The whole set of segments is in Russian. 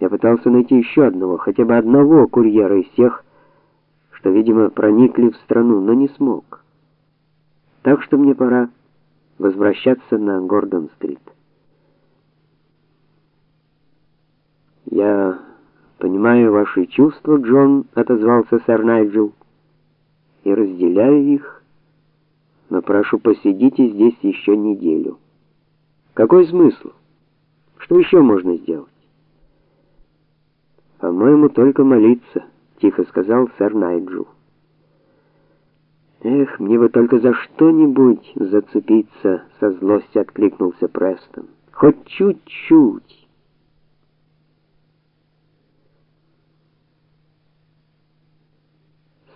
Я пытался найти еще одного, хотя бы одного курьера из тех, что, видимо, проникли в страну, но не смог. Так что мне пора возвращаться на Гордон-стрит. Я понимаю ваши чувства, Джон, отозвался сэр Найджел. И разделяю их, но прошу посидите здесь еще неделю. Какой смысл? Что еще можно сделать? По-моему, только молиться, тихо сказал сэр Найджел. Эх, мне бы только за что-нибудь зацепиться, со злостью откликнулся Престон. Хоть чуть-чуть.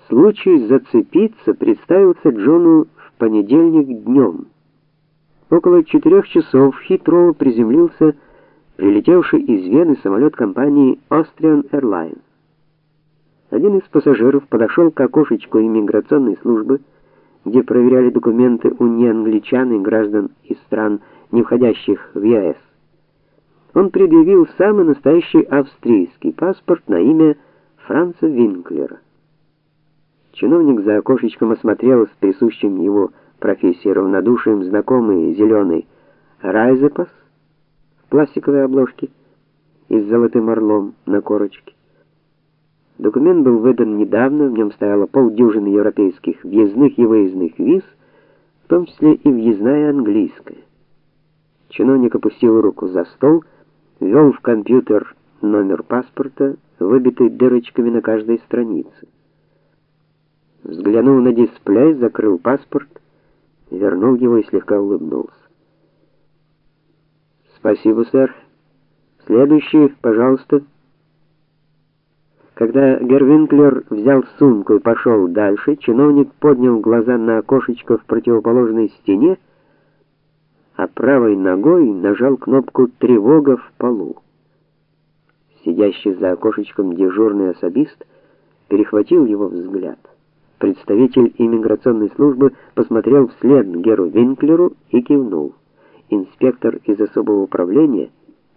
Случай зацепиться представился Джону в понедельник днем. Около четырех часов Хитроу приземлился прилетевший из Вены самолет компании Austrian Airlines. Один из пассажиров подошел к окошечку иммиграционной службы, где проверяли документы у неангличан и граждан из стран, не входящих в ЕС. Он предъявил самый настоящий австрийский паспорт на имя Франца Винклера. Чиновник за окошечком осмотрел с присущим его профессии равнодушием знакомый зеленый Райзепас пластиковой обложке и с золотым орлом на корочке. Документ был выдан недавно, в нем стояло полдюжины европейских въездных и выездных виз, в том числе и въездная английская. Чиновник опустил руку за стол, ввел в компьютер номер паспорта, выбитый дырочками на каждой странице. Взглянул на дисплей, закрыл паспорт, вернул его и слегка улыбнулся. Спасибо, сэр. Следующий, пожалуйста. Когда Гервинклер взял сумку и пошел дальше, чиновник поднял глаза на окошечко в противоположной стене, а правой ногой нажал кнопку тревога в полу. Сидящий за окошечком дежурный особист перехватил его взгляд. Представитель иммиграционной службы посмотрел вслед Геру Винклеру и кивнул инспектор из особого управления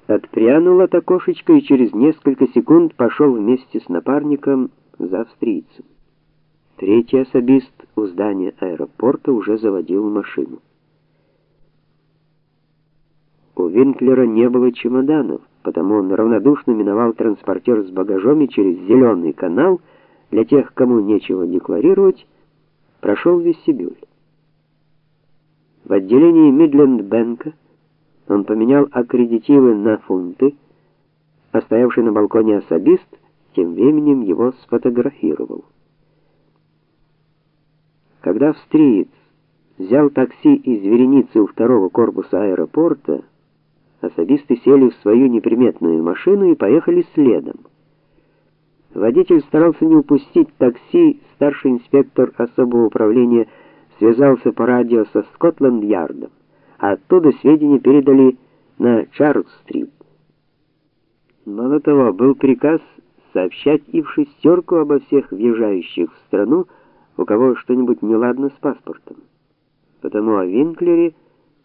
отпрянул от окошечка и через несколько секунд пошел вместе с напарником за австрийцем. Третий особист у здания аэропорта уже заводил машину. У Винклера не было чемоданов, потому он равнодушно миновал транспортер с багажом и через зеленый канал для тех, кому нечего декларировать, прошел вестибюль. В отделении Мидленд-Бенка он поменял аккредитивы на фунты, а стоявший на балконе особист тем временем его сфотографировал. Когда австриец взял такси из вереницы у второго корпуса аэропорта, особисты сели в свою неприметную машину и поехали следом. Водитель старался не упустить такси, старший инспектор особого управления связался по радио со Скотланд-Ярдом, а оттуда сведения передали на Чарльз-стрит. Мало того, был приказ сообщать и в шестерку обо всех въезжающих в страну, у кого что-нибудь неладно с паспортом. Потому о Винклере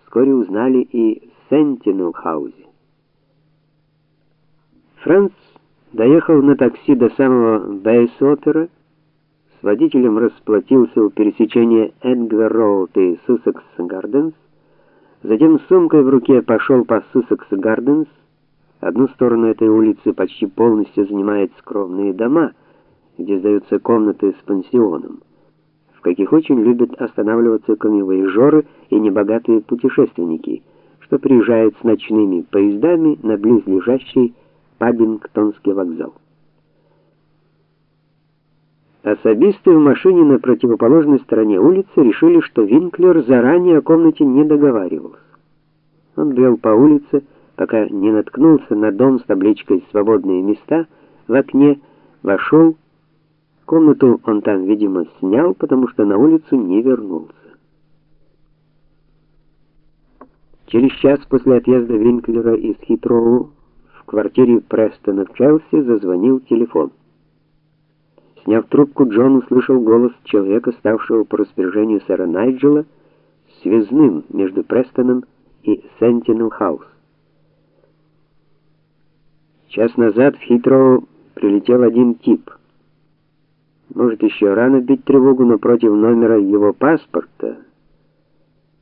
вскоре узнали и в Сентинел-хаузе. Франц доехал на такси до самого Бейсотера, с водителем расплатился у пересечения Эджвер-роуд и Суссекс-гарденс, затем с сумкой в руке пошел по Суссекс-гарденс. Одну сторону этой улицы почти полностью занимают скромные дома, где сдаются комнаты с пансионом, в каких очень любят останавливаться камевояжеры и небогатые путешественники, что приезжают с ночными поездами на близлежащий Паддингтонский вокзал. Особисты в машине на противоположной стороне улицы решили, что Винклер заранее о комнате не договаривался. Он брел по улице, пока не наткнулся на дом с табличкой «Свободные места» в окне, вошел. Комнату он там, видимо, снял, потому что на улицу не вернулся. Через час после отъезда Винклера из Хитроу в квартире Престона в Челси зазвонил телефон. Сняв трубку, Джон услышал голос человека, ставшего по распоряжению сэра Найджела связным между Престоном и Сентинел-хаус. Час назад в Хитроу прилетел один тип. Может, еще рано бить тревогу, но против номера его паспорта